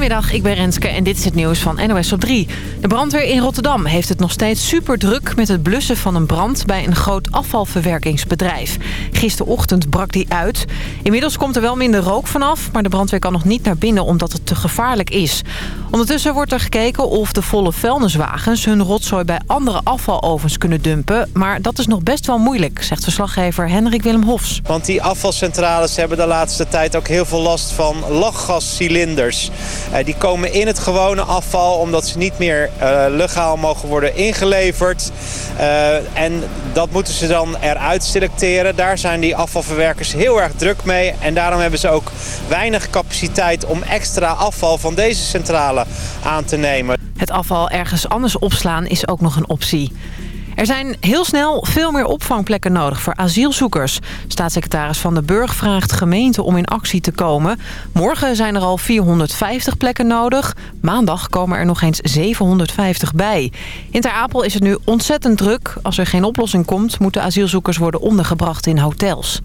Goedemiddag, ik ben Renske en dit is het nieuws van NOS op 3. De brandweer in Rotterdam heeft het nog steeds super druk met het blussen van een brand bij een groot afvalverwerkingsbedrijf. Gisterochtend brak die uit. Inmiddels komt er wel minder rook vanaf, maar de brandweer kan nog niet naar binnen omdat het te gevaarlijk is. Ondertussen wordt er gekeken of de volle vuilniswagens hun rotzooi bij andere afvalovens kunnen dumpen. Maar dat is nog best wel moeilijk, zegt verslaggever Hendrik Willem Hofs. Want die afvalcentrales hebben de laatste tijd ook heel veel last van lachgascilinders. Uh, die komen in het gewone afval omdat ze niet meer uh, legaal mogen worden ingeleverd. Uh, en dat moeten ze dan eruit selecteren. Daar zijn die afvalverwerkers heel erg druk mee. En daarom hebben ze ook weinig capaciteit om extra afval van deze centrale aan te nemen. Het afval ergens anders opslaan is ook nog een optie. Er zijn heel snel veel meer opvangplekken nodig voor asielzoekers. Staatssecretaris Van den Burg vraagt gemeenten om in actie te komen. Morgen zijn er al 450 plekken nodig. Maandag komen er nog eens 750 bij. In Ter Apel is het nu ontzettend druk. Als er geen oplossing komt, moeten asielzoekers worden ondergebracht in hotels.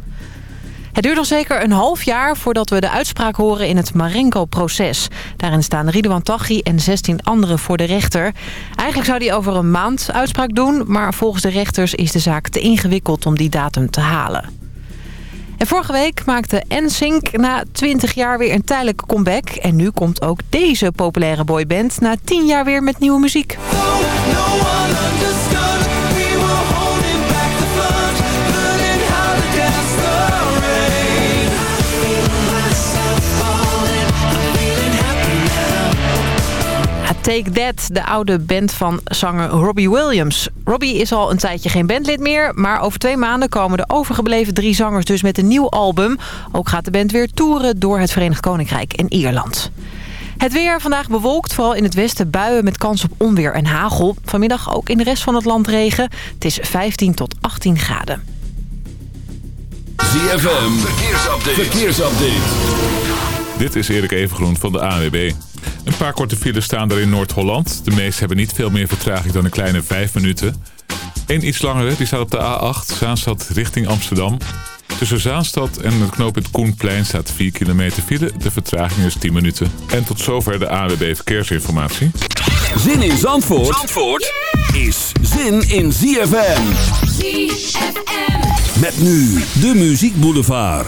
Het duurt nog zeker een half jaar voordat we de uitspraak horen in het Marengo-proces. Daarin staan Ridouan Taghi en 16 anderen voor de rechter. Eigenlijk zou die over een maand uitspraak doen... maar volgens de rechters is de zaak te ingewikkeld om die datum te halen. En vorige week maakte NSYNC na 20 jaar weer een tijdelijke comeback. En nu komt ook deze populaire boyband na 10 jaar weer met nieuwe muziek. Take That, de oude band van zanger Robbie Williams. Robbie is al een tijdje geen bandlid meer, maar over twee maanden komen de overgebleven drie zangers dus met een nieuw album. Ook gaat de band weer toeren door het Verenigd Koninkrijk en Ierland. Het weer vandaag bewolkt, vooral in het westen buien met kans op onweer en hagel. Vanmiddag ook in de rest van het land regen. Het is 15 tot 18 graden. ZFM, verkeersupdate. verkeersupdate. Dit is Erik Evengroen van de AWB. Een paar korte files staan er in Noord-Holland. De meeste hebben niet veel meer vertraging dan een kleine 5 minuten. Eén iets langere, die staat op de A8, Zaanstad richting Amsterdam. Tussen Zaanstad en het knooppunt Koenplein staat 4 kilometer file. De vertraging is 10 minuten. En tot zover de ANWB Verkeersinformatie. Zin in Zandvoort, Zandvoort is zin in ZFM. ZFM. Met nu de Muziek Boulevard.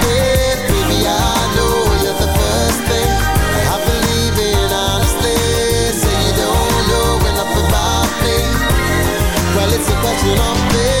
it's a question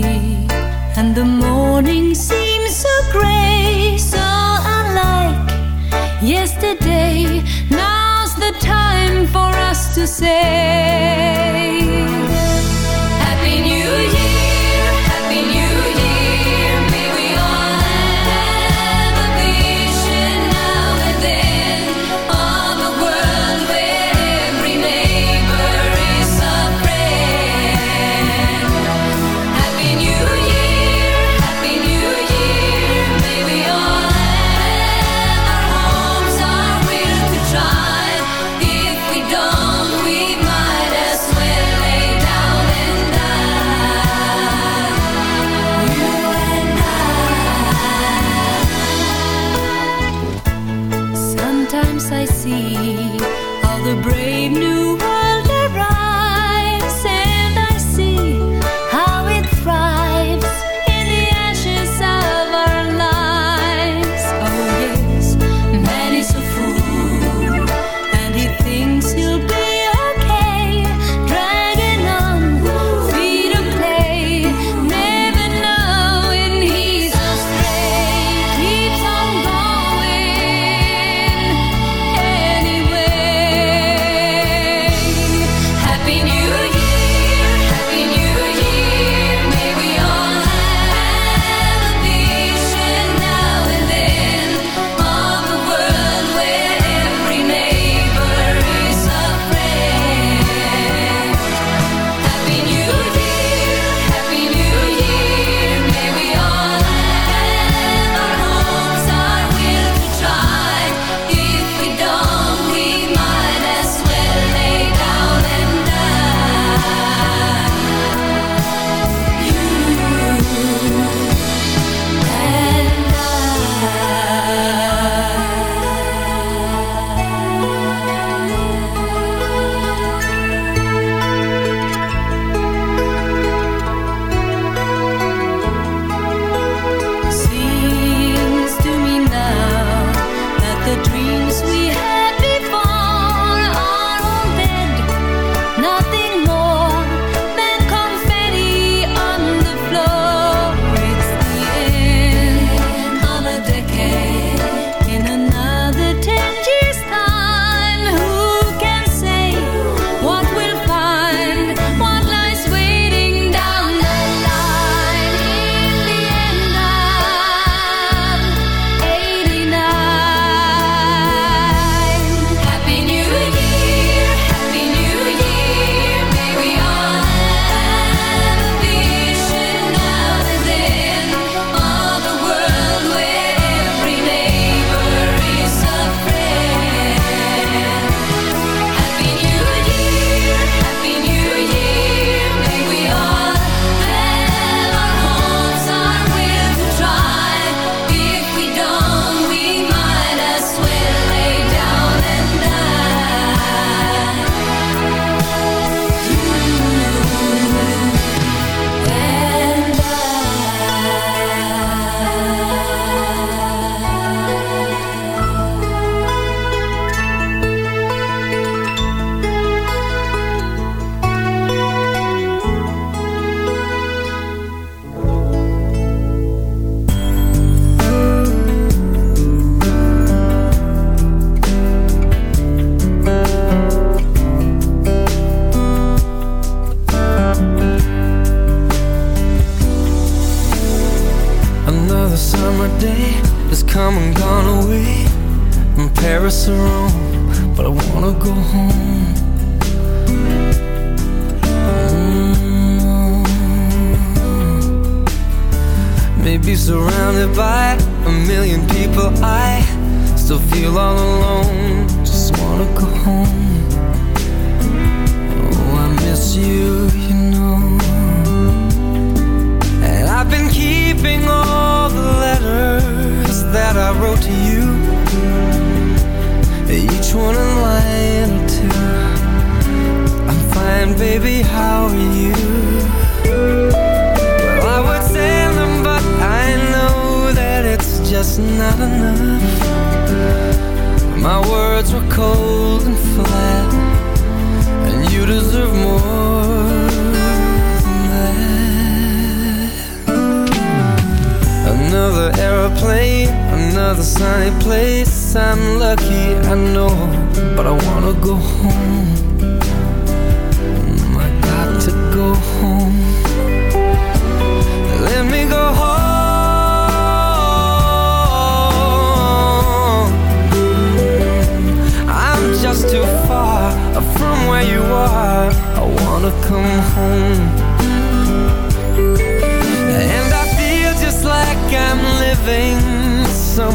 and the morning seems so gray, so unlike yesterday. Now's the time for us to say.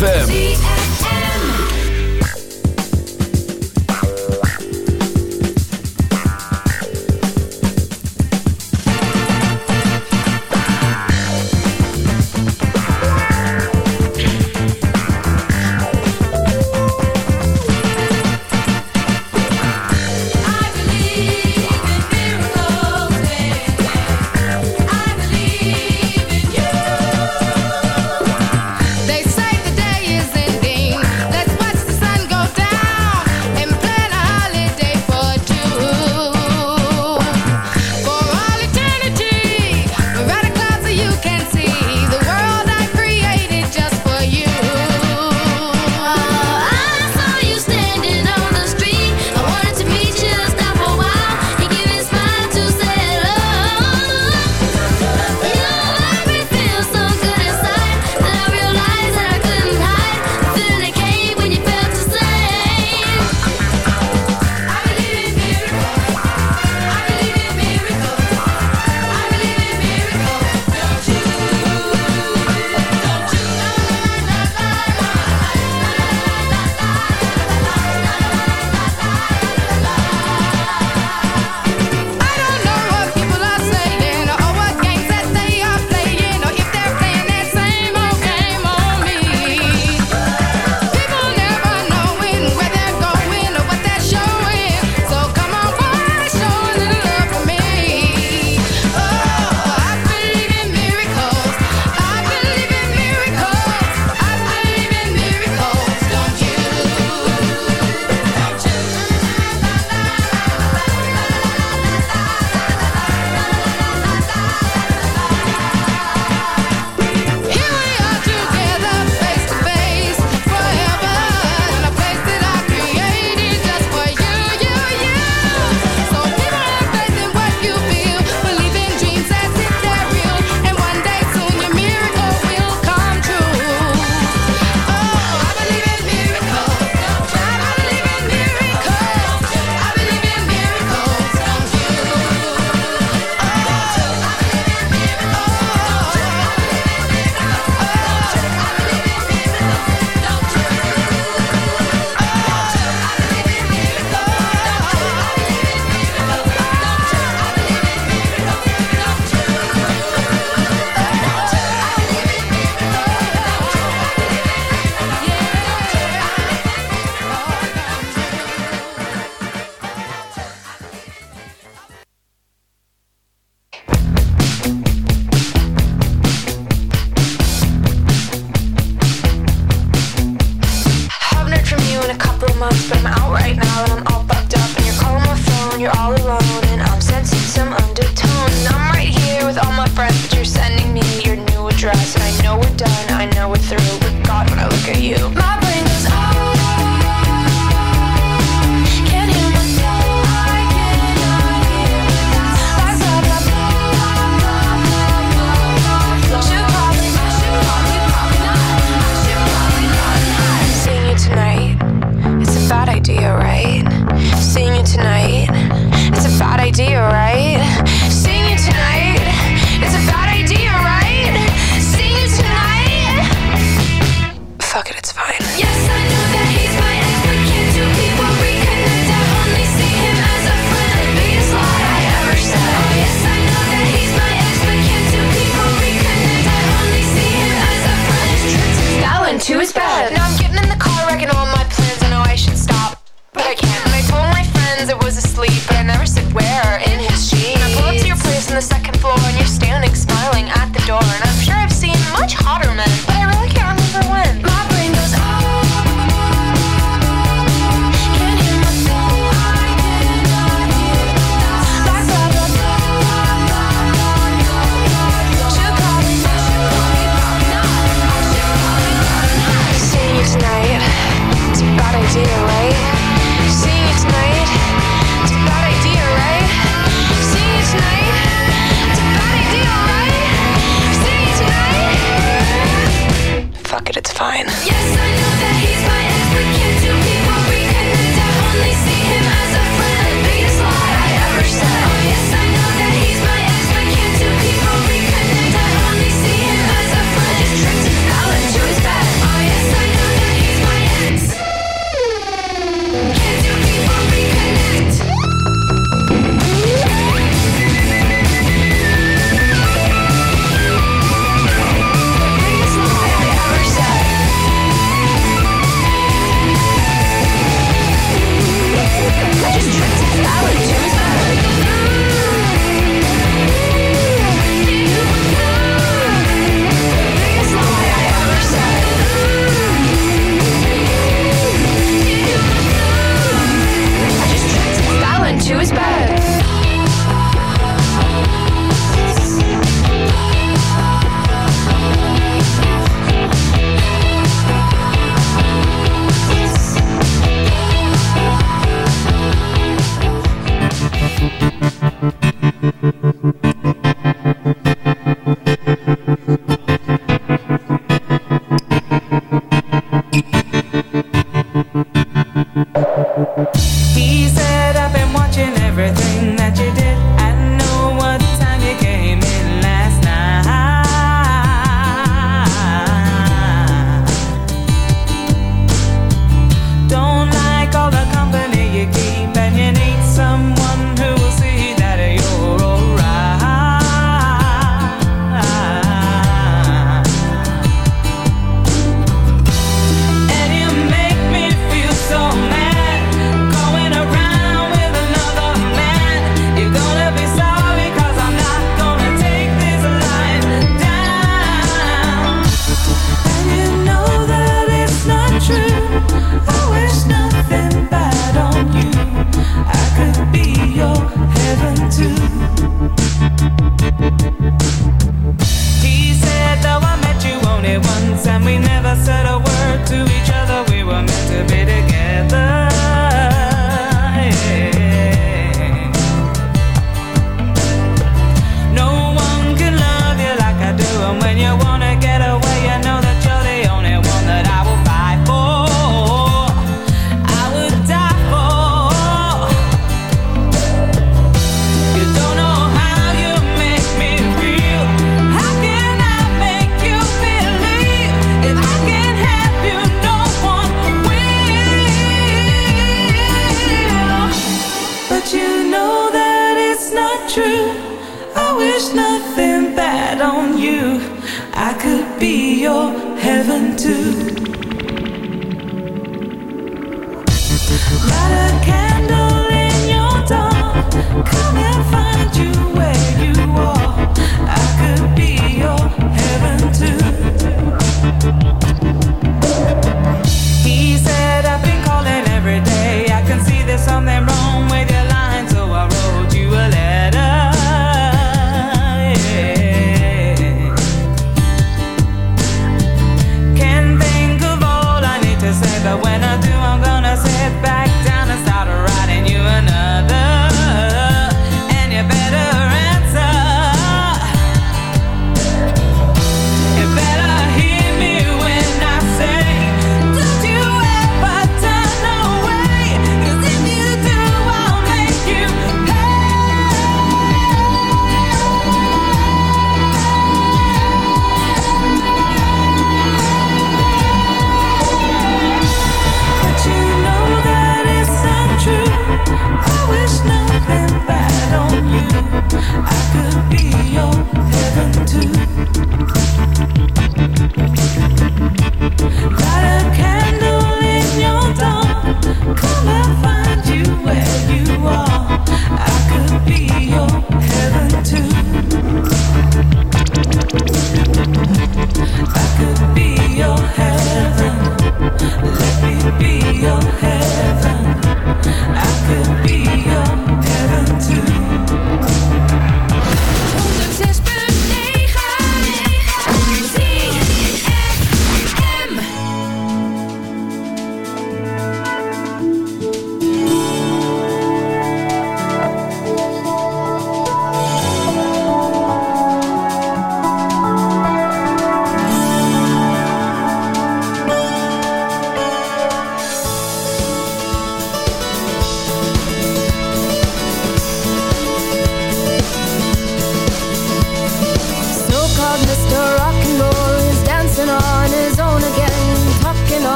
ZFM.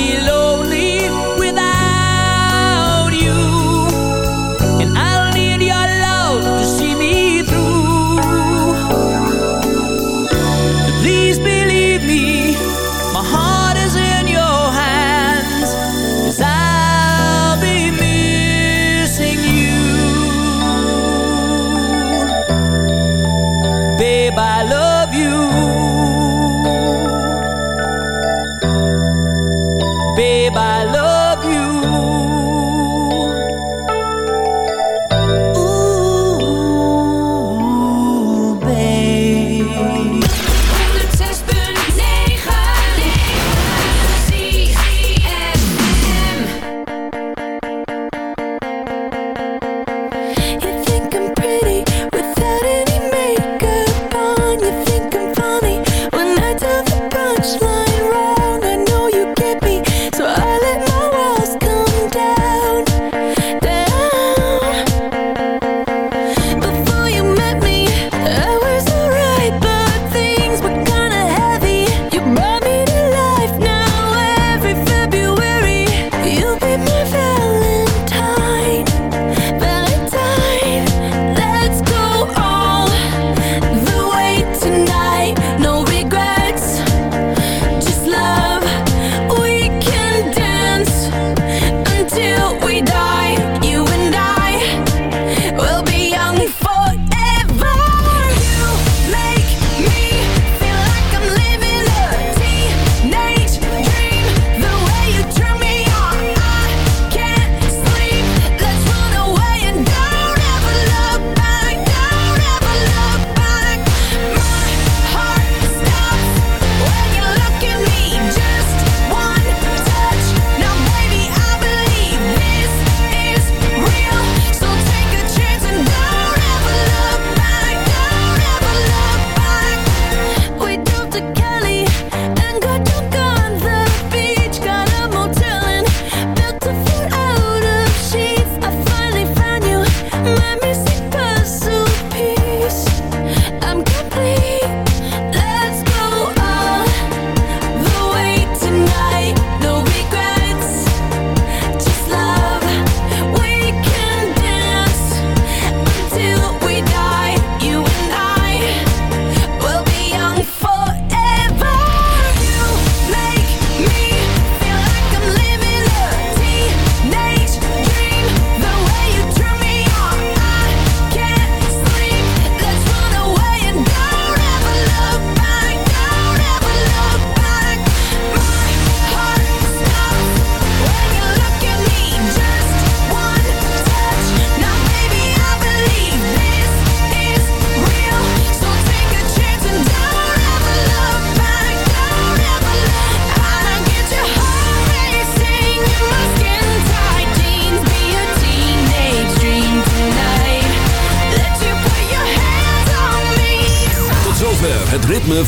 me